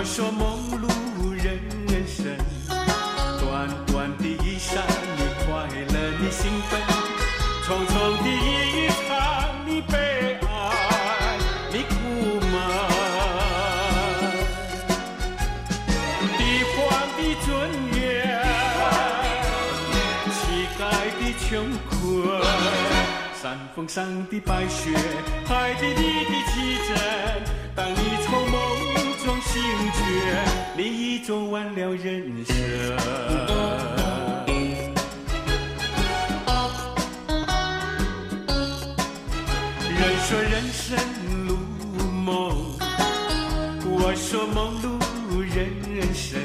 我说梦路人生，短短的一生，你快乐，你兴奋，匆匆的一场，你悲哀，你苦闷。帝皇的尊严，乞丐的穷困，山峰上的白雪，海底里的奇珍，当你。你已走完了人生。人说人生如梦，我说梦如人生。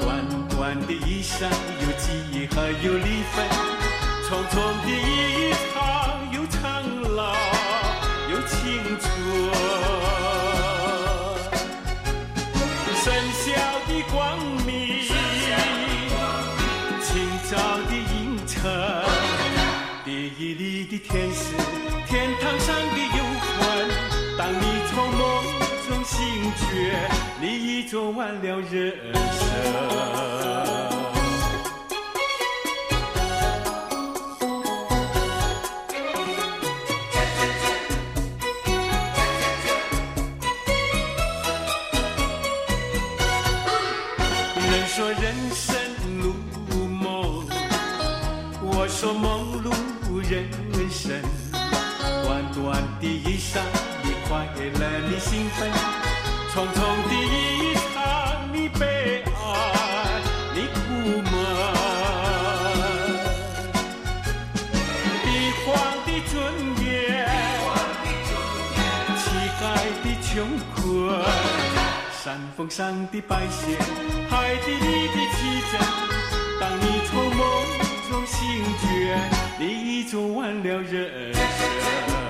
短短的一生，有记忆和有离分，匆匆的一场，深宵的光明，清早的阴沉，地狱里的天使，天堂上的幽魂。当你从梦中醒觉，你已走完了人生。人说人生如梦，我说梦如人生。短短的一生，你快乐，你兴奋；匆匆的一场，你悲哀，你苦闷。帝皇的尊严，乞丐的穷困。山峰上的白雪，海底里的奇珍。当你从梦中醒觉，你已走完了人生。